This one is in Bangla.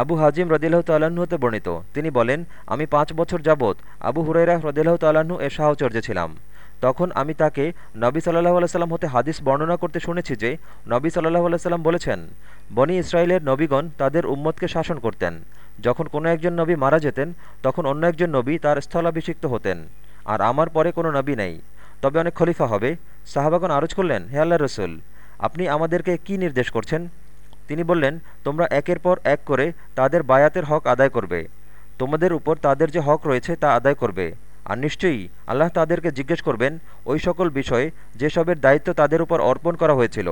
আবু হাজিম রদিল্লাহ তাল্লাহ্ন হতে বর্ণিত। তিনি বলেন, আমি পাঁচ বছর যাবৎ আবু হুরাইরা রদিল্লাহ তাল্লাহ্ন এর সাহচর্যে ছিলাম। তখন আমি তাকে নবী সাল্লাহ আলাইসাল্লাম হতে হাদিস বর্ণনা করতে শুনেছি যে, নবী সাল্লাহ আলাইসাল্লাম বলেছেন, বনি ইসরায়েলের নবীগণ তাদের উম্মতকে শাসন করতেন। যখন কোনো একজন নবী মারা যেতেন, তখন অন্য একজন নবী তার স্থলাভিষিক্ত হতেন। আর আমার পরে কোনো নবী নেই। তবে অনেক খলিফা হবে। সাহাবাগন আরজ করলেন, হে আল্লাহ রসুল, আপনি আমাদেরকে কি নির্দেশ করছেন? তিনি বললেন, তোমরা একের পর এক করে তাদের বায়াতের হক আদায় করবে। তোমাদের উপর তাদের যে হক রয়েছে তা আদায় করবে। আর নিশ্চয়ই আল্লাহ তাদেরকে জিজ্ঞেস করবেন, ওই সকল বিষয়ে যেসবের দায়িত্ব তাদের উপর অর্পণ করা হয়েছিল।